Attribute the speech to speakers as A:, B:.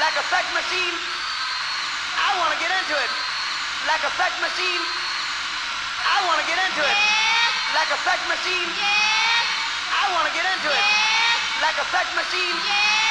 A: Like a sex machine. I want to get into it. Like a sex machine. I want to get into it. Like a sex machine. I want to get into it. Like a sex machine.